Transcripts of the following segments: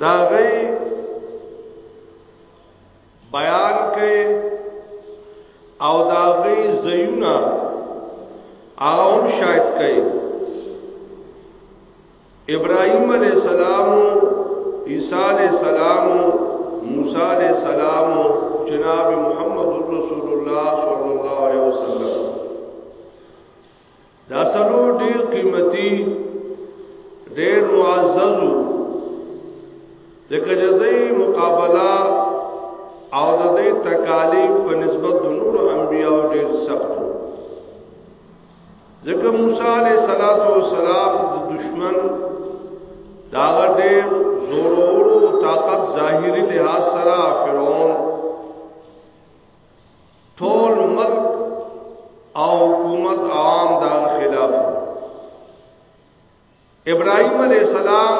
دا غي بیان کوي او دا غي زيونه هغه هم شاید کوي ابراهيم عليه السلام عيسى عليه السلام موسی عليه السلام جناب محمد رسول الله صلی الله علیه وسلم دا سلو ډیر قیمتي ډیر معزز لکه جدي مقابله او د دې تکالیف په نسبت د نور انبیاء ډیر سخت ځکه موسی علیه صلوات و سلام د دشمن دا ډیر زور او طاقت ظاهری لحاظ سره فرعون ټول ملک او حکومت عام دا خلاف ابراهيم عليه السلام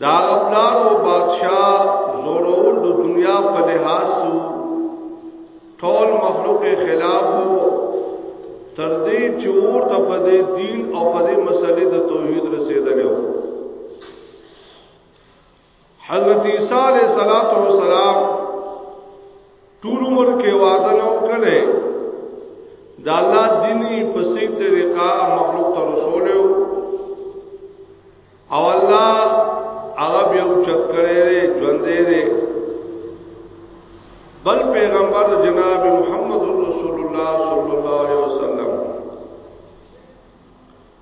دا غبلار او بادشاہ زورول د دنیا په لحاظ ټول مخلوق خلاف تر دې چې اور ته په دې دین او په دې مسلې د توحید رسیدلی وو حضرت عیسی علیہ الصلوۃ والسلام ټول عمر کې وعده نو کړي دا الله دیني په سي طریقه مخلوق ته رسول او الله هغه به اوچت کړي ژوند دې بل پیغمبر جناب محمد رسول الله صلی الله علیه وسلم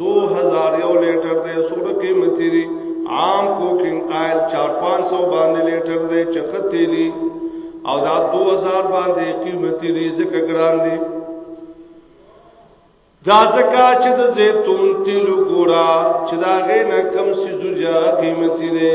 2000 یو لیټر دی سور قیمتي دی عام کوکینګ آیل 4500 باندې لیټر دی چختېلی او دا 2000 باندې قیمتي دی ځکه ګران دی دا ځکه چې د زیتون تیل ګورا چې دا غې نه کم سيزو جا قیمتي دی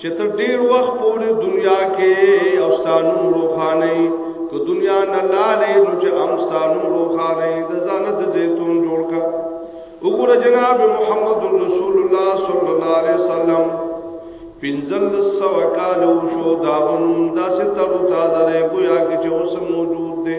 چې ته ډیر وخت پورې دنیا کې او ستانو روخانه کو دنیا نه لاله نو چې ام ستانو روخانه د ځان د زیتون جوړ کا وګوره جناب محمد رسول الله صلی الله علیه وسلم پنځل سو کال شو داون داسې تر تازه کویا کې چې اوس موجود دی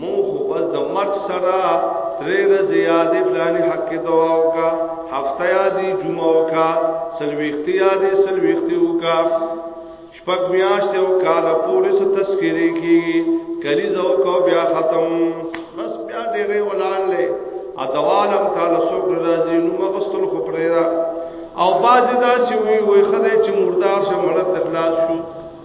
مونږ خو بس د مرګ سره درې ورځې یادې فلاني حق کې دعا وکا هفته یادې جمعه وکا سلويختي یادې سلويختي وکا شپږ میاشتې او کال پورې څه تذکرې کیږي کلی زو کو بیا ختم بس بیا ډېرې ولان لې ا دوالم تعالی سو پر راځي نو مغستل خو پرې او بعضی دا چې وی وی خدای چې مردار شمړت اخلاص شو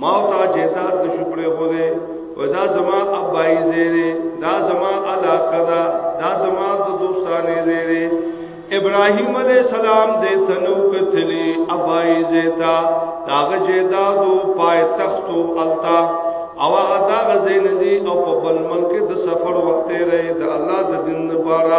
ما او تا جیداد نشو پرې خو دې و دا زما ابای زیره دا زما علاقه دا دا زما د دوستانه زیره ابراهیم علی السلام دې تنو کتلی ابای زیتا داغه جیداد او پای تخت او التا او هغه دا غزې ندی او په بل ملک د سفر وخت رې د الله د دین لپاره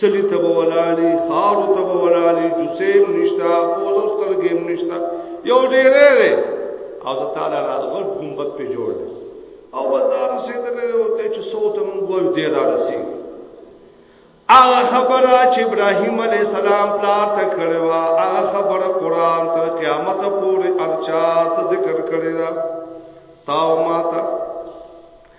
سلی تب ولالی خارو تب ولالی جسیم نشتا پوزو سترگیم نشتا یو ډیره ده او زه تعالی را غټ گنبد په جوړ ده او بازار سي ته او ته چې صوت مونږ وای دی را رسي هغه خبره چې ابراهيم عليه السلام پلار ته کړو هغه خبره قران تر قیامت پورې ارچا ته ذکر کړی دا تاو ماته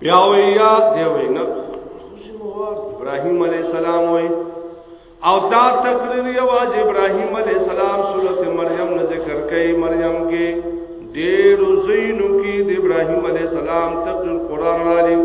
بیا وی یاد دی وی نه خوشموار ابراهیم علی السلام وی او دا تقریر یواز ابراهیم علی السلام سورۃ مریم نه ذکر کړي مریم کې ډېر زینو کې د ابراهیم علی السلام تقریر قران را لیو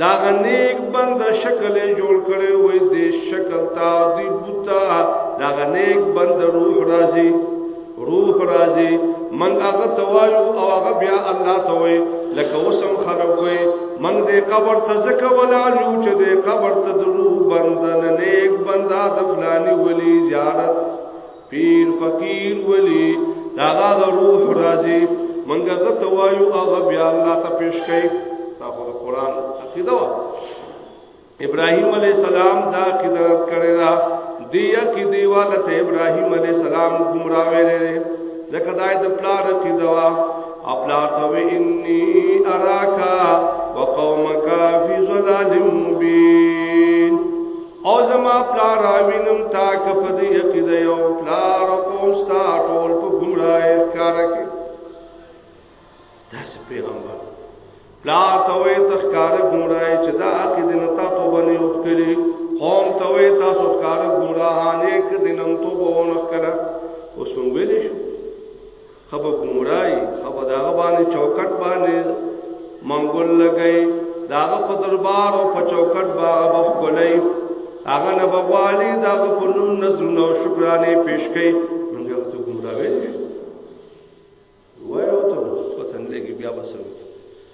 دا غنیک بند شکل جوړ کړي وې دې شکل تا دی بوتا دا غنیک بند روح راځي روح راځي من هغه توایو او هغه بیا الله توي لکه وسم خلق وي من دې قبر ته زکه ولا لو چې دې قبر ته د روح بندن نیک بندا د فلانی ولی زیارت پیر فقیر ولی داغا دا روح راځي منګه غته وایو هغه بیا الله ته پیش کړي دا خو قرآن عقیده وا ابراهیم علی السلام دا عقیده کړی دا دی کی دیواله ته ابراهیم علی السلام گمراه ویلې ځکه دای د پلار عقیده وا خپل ته انی اراکا وقومک فی ظلال مبین او زما پلار اوینم تا کپد یقید یو پلار او قوم ستا ټول په گمراه کار کې داس پیغمبر پلار ته وې تخکار گمراه چې دا عقید نه تا تو بنې او کړی قوم ته وې تاسو کار گمراهانه کې دینم تو بونه کړه اوس مونږ ویلې شو خبر گمرائی خبر داغه باندې چوکټ باندې منګول لګئی داغه په دربار او په چوکټ باغ بخولای هغه نه بغوالی داغه په نوم نظرونه او شکرانه پیش کړي موږ ته گمراوی وایو ته پتن لګي بیا بسوي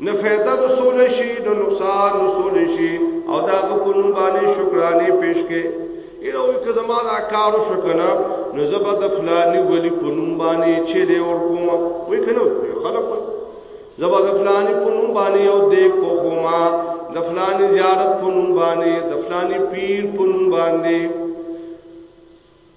نه فایده رسول شي نه نقصان رسول شي او دا غو په نوم باندې شکرانه پیش کې ایره وي که زما دا کار شو کنه نو زبا د فلانی ولی په نوم باندې چې له ور کوم وي کنه خلک زبا د فلانی په نوم باندې او دې کو کوما د فلانی زیارت په نوم باندې د فلانی پیر په نوم باندې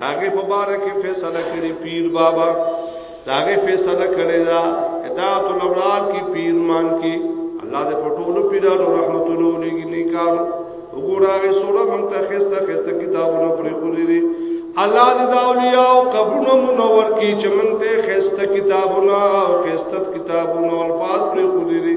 داګه په بار کې فیصله کړی پیر بابا داګه فیصله کړی دا اطاعت الابرار کی پیر مان کی الله دې په ټولو پیرانو رحمتونو لګی نیکار وګورای سوره مونږ ته خسته خسته کتابونه پرې خوري دي الله دې دا اولیاء او قبرونو منور کی چې مونږ ته خسته کتابونه او خسته کتابونه او الفاظ پرې خوري دي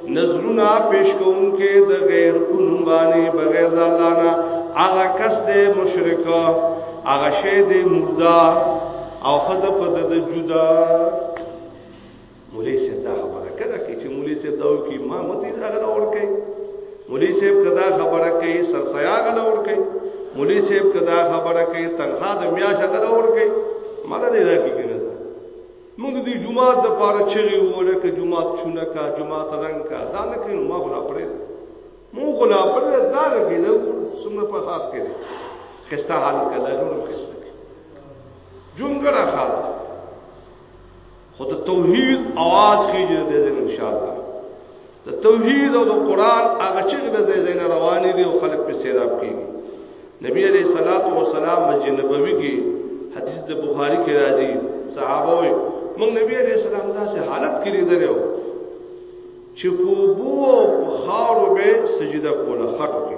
نظرونه پیش کوونکې د غیر کوم باندې بغیر د الله نه هغه کس دې مشرک هغه شی دې مردا او خد په د جدا مولوی صاحب دا خبره کړه چې مولوی صاحب دا وکي ما متي هغه دا ور کوي مولوی صاحب کدا خبره کوي سرسیا هغه دا ور کوي مولوی صاحب کدا خبره کوي تنخواه د میاشت هغه دا ور کوي مړه دې راکې موږ د دې جماعت د پاره چغي وو لکه جماعت چونه کا جماعت رنگ کا دا نه کینو ما غلا پرې مو غلا پرې دا لګي دا څومره په حق کې دي خسته حال کله نور خسته جونګړه خاله خود توحید आवाज کیږي د دې ان شاء الله د توحید او د قران هغه چې د دې زین روان دي او خلک په سیراب کیږي نبی علیہ الصلات والسلام مسجد نبوی کې حدیث د بخاری کې راځي صحابه وي موږ نبی علیہ السلام داسې حالت کې لیدل یو چې په بو خاور به سجده کوله خټو کې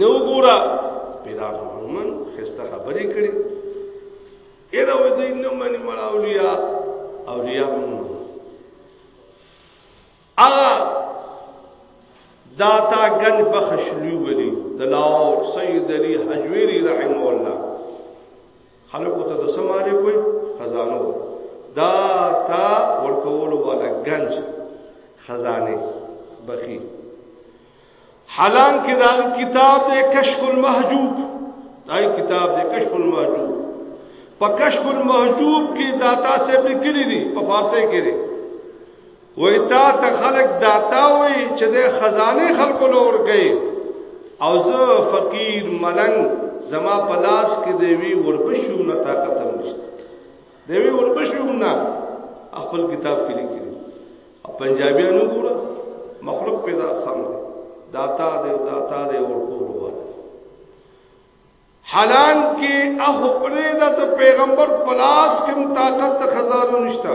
نو ګورا پیدا من خسته خبرې کړې اېدا وې دې نو منی مړ اولیاء اولیاء اغا داتا گنج بخشلی ولی دلاور سید علی حجویری رحمه الله خلقو ته د سماره کوئی خزانو دا تا ورکولو والا گنج خزانه بخی حالانکه دا کتاب د کشف المحجوب دا کتاب د کشف المحجوب په کشف المحجوب کې داتا سے لیکلي دي په فارسی کې دي وای تا ته خلق داتا وای چې د خزانه خلق لور گئی او زه فقیر ملنګ زما پلاس کې دی وی ورپښو نه طاقت نشته دی وی ورپښې هم نه خپل کتاب کې لیکي او پنجابیانو ګوره مخلوق پیدا سم دی داتا دی داتا دی ورکول وره حلال کې اخو پرې د پیغمبر پلاس کې طاقت خزانو نشته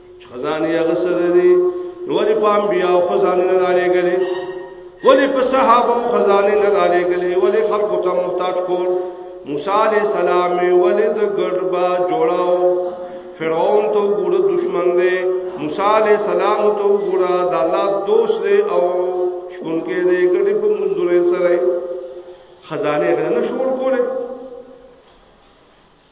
خزانه یې غسره دي ولی په انبیاء خزانه نه لالې غلي ولی په صحابه خزانه نه لالې غلي ولی خلق ته محتاج کول موسی علی السلام ولی د ګډبا جوړاو فرعون ته ګور دشمن دی موسی علی السلام ته ګور د الله دوست دی او شکون کې دی ګډي په منځره سره خزانه غنه شور کوله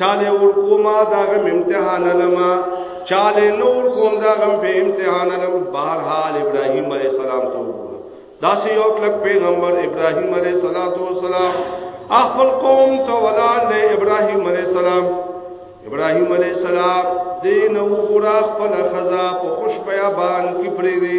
چاله ور کوما دا غم امتحان لما چاله نور کوم دا غم په امتحان لم بهر حال ابراهيم عليه السلام ته دا سي یو کلک پیغمبر ابراهيم عليه السلام خپل قوم ته ولان له ابراهيم عليه السلام ابراهيم عليه السلام دین او ګورا خپل خزا په خوش بیابان کې پرې دی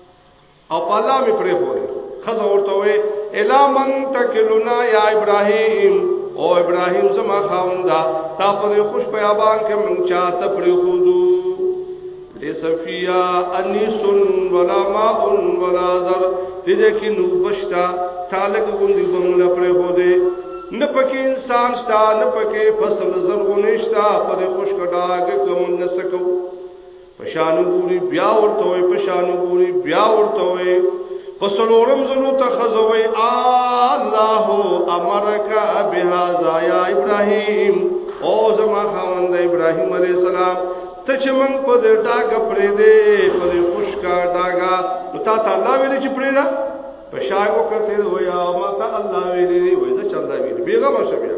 او په الله می پرې خو خزه ورته وې الا من تکلنا یا ابراهیم او ابراهیم زما خاوندا تا په خوش بیابان کې مونږ چا ته پرې خو دو لسفیا انیس ولا ماء ولا زر دې دې کې نو بشتا تعلق غوندي کوم نه پرې هو دې نه پکې انسان شتا نه پکې فصل زرغونشتا په خوش کډاګ کوم نه سکو پشانو ګوري بیا ورته وي پشانو ګوري بیا ورته وي پسلورم زلو ته خزوي الله امرک بهذا یا ابراهيم او زما خوند ابراهيم عليه السلام ته چې موږ په دې ډاګه پرې دې په دې خوشکا ډاګه نو تا ته الله ویل چې پرې دا پښاګو کته ویا ما ته الله ویل وی دا چل دا ویل بیغه مشه بیا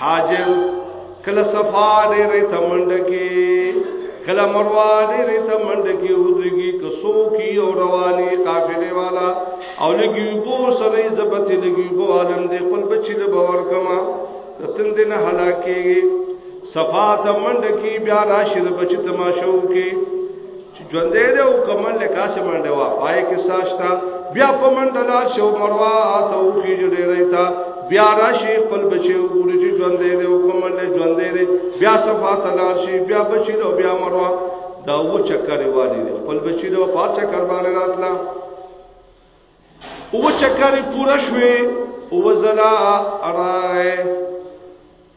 حاجل کله صفا ډېرې تمنډه کې کله مروه ډېرې تمنډه کې ودرېږي که سوکي او رواني قافلې والا او لګي بو سره زبط لګي بو عالم دې خپل بچی له باور کما تن دې نه هلاکېږي صفا تمنډه کې بیا راشي د بچی تماشو کې چې ژوندې دې او کمن له کاسه منډه وا پای کې ساشتا بیا په منډه لار شو مروا ته او کې جوړې رہتا بیا راشي خپل بچي وګوري چې ژوندې دې او کمن له ژوندې دې بیا صفه تلار شي بیا بچي له بیا مروا دا و چکر والی دې خپل بچي له پار چکر باندې راتلا او چکر پورا شوي او زلا راغې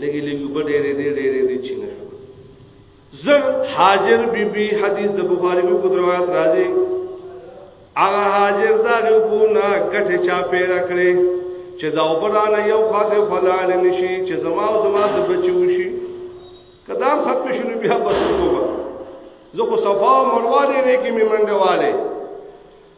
لګي لګي وب ډېرې دې ډېرې دې چې نه زر حاجر بی بی حدیث د بخاری په قدر روایت راځي هغه حاجر دا غو نه کټه چا پیرا کړې چې دا وبرانه یو خاطر فلال نشي چې زما او زما د بچو شي کدام ختم شنو بیا بس کوبا زه خو صفا مروانه نه کې می منډه والے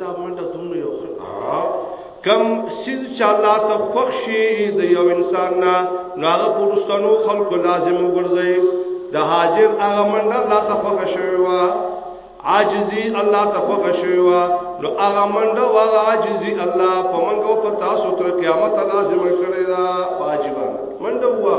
دا منډه دومره یو خطا کم سیز چې الله ته خوښ شي د یو انسان نه نو هغه پرستانو خلکو لازم وګرځي د هاجر هغه منډه الله ته خوښ شوی و عاجزي الله ته خوښ شوی و نو هغه منډه و هغه عاجزي الله په منګو په تاسو تر قیامت لازم کړی دا واجبہ منډه هوا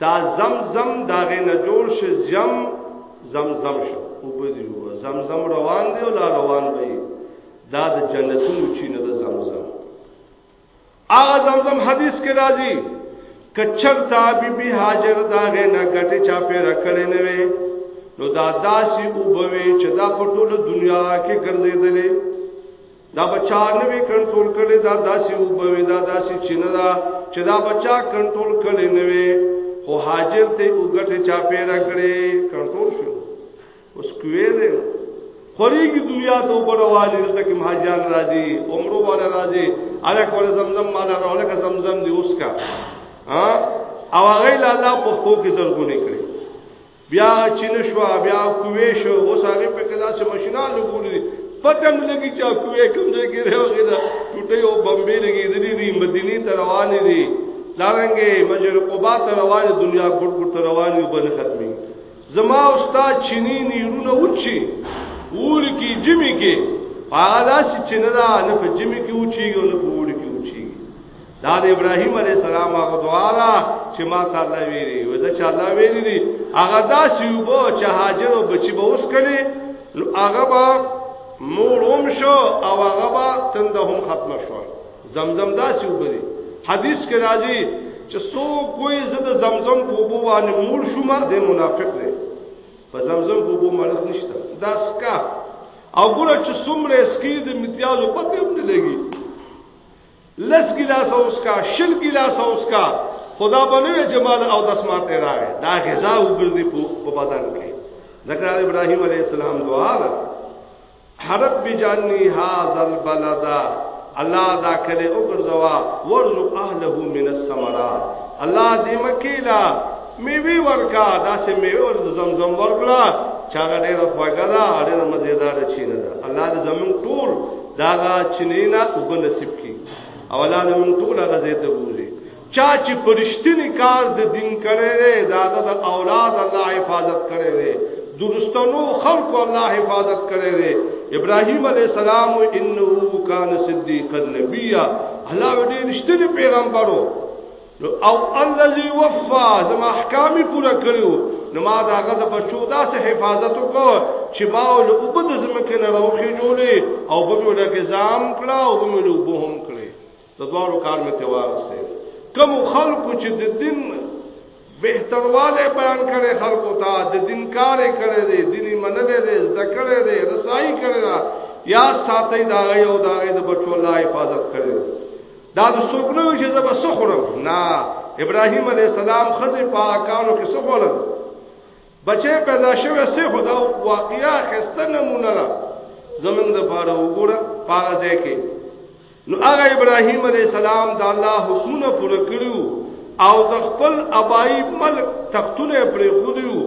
دا زم زم داغه نه جوړ شي زم زم زم شو او بدیو زم زم روان دی او لا روان دی دا د جنتونو چینه د زم زم هغه زم زم حدیث کې راځي کچر دا بی بی حاجر داغه نه ګټه چا په رکړې نه وي نو دا داسې او بوي چې دا په ټوله دنیا کې ګرځېدلې دا بچا نه وی کنټرول کړي دا داسې وبوي دا داسې چینه دا چې دا بچا کنټرول کړي نه وي خو حاضر ته وګټه چا پیدا کړي کنټرول شو اوس کویل خوريږي دنیا ته اوپر والی دلته کې مهاجر راځي عمره والا راځي الک ول زمزم مال راولک زمزم دی اوس کا او هغه الله په خو کې زرګونه کړي بیا چین شو بیا کوې شو اوس هغه په کدا چې ماشينان لګولې پته مې لګي چې کوې کوم ځای کې راوږي دا ټوټه یو بمبې لګي دې دې مدینه ته روان دي لارنګې مجر قبا ته روان دنیا ګډ ګډ ته روان یو بن ختمي زما استاد چینی نیرونه وچی ور کی جمی کې هغه داسې چې نه نه په جمی کې وچیږي نه په دا د ابراهيم عليه السلام هغه دعا ده چې ما ته الله ویلي و دا چې الله ویلي دي هغه دا سیوبو چې هاجر او بچي به اوس کړي نو هغه به مور هم شو او هغه به تند هم ختم شو زمزم دا سیوبو دي حدیث کې راځي چې سو کوئی زد زمزم په بو باندې مور شو ما د منافق دی په زمزم په بو مرز نشته دا سکا او ګوره چې څومره سکی د امتیازو پته هم نه لګي لس ګلاس اوس کا شل ګلاس اوس کا خدا بنوي جمال او دسمات راغې دا غذا وګرځي په بدن کې ذکر ابراهيم عليه السلام دعا ده حرب بجاني هاذا البلد الله دا کله وګرځوا ورزق اهله من الثمرات الله دې مکیلا میوي ورکا داسې میوي ورته زمزم ورکړه چې هغه ډېره خوږه ده ډېره مزیداره چینه ده الله دې زمون ټول دا چینه نه وب نصیب کړي او الله دې مون ټول هغه زیته بوزي چا چې پرشتنی کار د دین کړي دی دا د اولاد الله حفاظت کړي دی درستنو خلق الله حفاظت کړي دی ابراهيم عليه السلام انه کان صدیقا نبیا الله دې رښتینی پیغمبرو نو او الذي وفا زما احکام پورا کړو نو ما داغه د بچو داسې حفاظت وکړ چې ما ول او بد زمکه نه راوخې جوړې او په مولا کې ځام کړه او په مولا به هم کړې د دوارو کار مې توارسته کوم خلکو چې د دین بهترواله بیان کړي خلکو ته د دین کار کړي دي دیني منلې دي زده کړي دي رسایي کړي یا ساتي دا یو دا د بچو الله حفاظت کړي دا د څوک نه وي چې زه به څه خورم نه ابراهیم علیه السلام ښځې پاکانو کې څه خوړل بچې پیدا شوه څه خدا واقعیا خسته نمونه ده زمونږ د پاره وګوره پاره ده کې نو هغه ابراهیم علیه السلام د الله حکمونه پوره کړو او د خپل ابای ملک تختونه پرې خودیو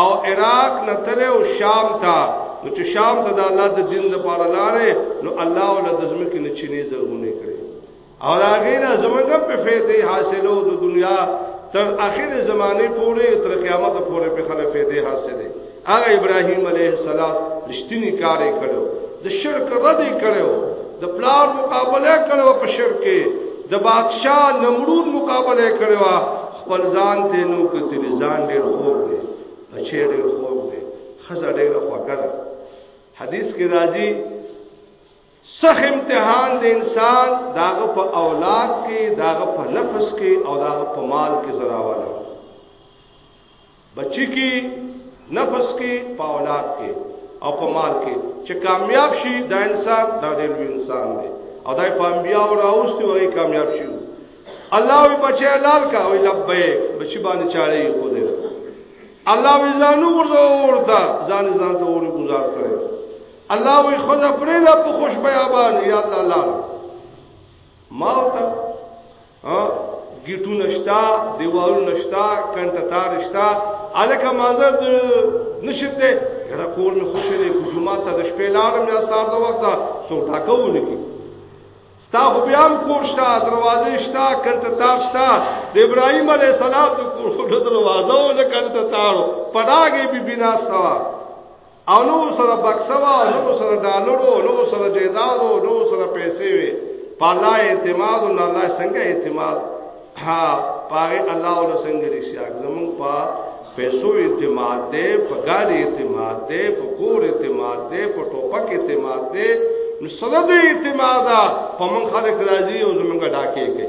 او عراق نه تر او شام ته نو چې شام ته د الله د دین لپاره لاړې نو الله ول د زمکه نه چینه زرغونه کړې او هغه نه زمګه په فیدې حاصلو د دنیا تر اخر زمانه پورې تر قیامت پورې په خلک فیدې حاصلې هغه ابراهيم عليه السلام رښتینی کار کړو د شرک رد کړو د پلار مقابله کړو په شرک د بادشاہ نمرود مقابله کړو خپل ځان ته نو کتل ځان ډېر خوب دی بچی ډېر خوب دی خزه ډېر خوګه ده حدیث کې راځي صح امتحان د انسان داغه په اولاد کې داغه په نفس کې او داغه په مال کې زراواله بچی کې نفس کې په اولاد کې او په مال کې چې کامیاب شي دا انسان دا ډېر انسان دی او دای په انبیا او راوستي وای کامیاب شي الله وی بچی لال کا وی لبیک بچی باندې چاړې خو دې الله وی ځانو ورته ورته ځان ځان ته ور گزار کړي الله وی خدا پرې لا په خوش بیابان یا الله ما ته ها ګټو نشتا دیوالو نشتا کنټ تار نشتا الکه مازه نشته یره کور نه خوشې دی جمعه ته د شپې لارم یا سار د وخت سو ټاکو لکی ستا خو بیا هم کور شتا دروازه شتا کنټ تار شتا د ابراهیم علی السلام د کور د دروازه او د کنټ تارو پډاګې بي بناستا او نو سره بکسوا او نو سره ډالرو او نو سره جیداد او نو سره پیسې وي په الله اعتماد او الله څنګه اعتماد ها پاره الله او څنګه رښتیا زمون په پیسو اعتماد دے په ګاډي اعتماد دے په کور اعتماد دے په ټوپک اعتماد دے نو سره د اعتماد په من خلک راځي او زمونږه ډاکې کوي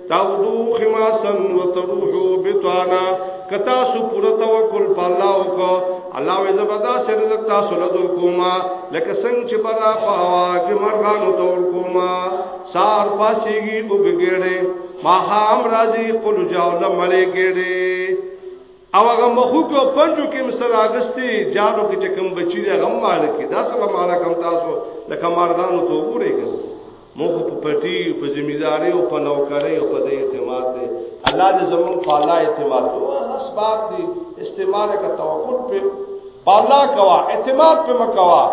تاودو خماسن وتروحو بتانا کتا سو پورا توکل په الله وکړه الله وې زبدا سر رزق تاسو له دل کوما لکه څنګه چې برا په هوا کې مرغانو دور کوما سار پاسيږي وګګړې ما هم راځي قل جاول ملي ګړې او هغه مخو کو پنجو کې مسر اگستی جانو کې ټکم بچی دی غم مال کې دا سره مال کم تاسو لکه مرغانو ته وګورئ موږ په پټي په ځمیداري او په نوکرۍ او په دې اعتماد دی الله دې زموږ په الله اعتماد او اسباب دي استعمال کا توکل په الله کوا اعتماد په مکوا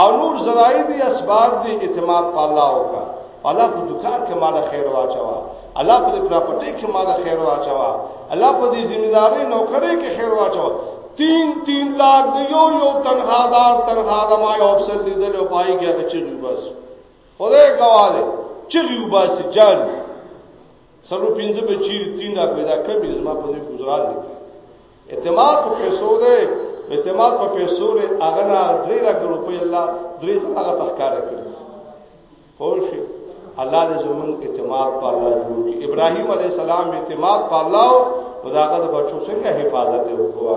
او نور زرائی دي اسباب دي اعتماد په الله وکا الله په دکان کې مال خیر واچوا الله په پراپرټي کې مال خیر واچوا الله په دې ځمیداري نوکرۍ کې خیر واچوا تین تین لاکھ دیو یو تنها دار تنها دما یو افسر لیدل او پای کې هغه چې بس خدای ګواله چغي وباسي جان سلو پینځه بچی تین را پیدا کړی زما په دې گزارل اعتماد په پیسو دی اعتماد په پیسو لري هغه نه درې لک روپۍ الله درې ځله هغه تخکاره کړی خو شي الله دې زمون اعتماد په الله جوړ کړي ابراهيم عليه السلام اعتماد په الله او مداغه د بچو څنګه حفاظت وکړو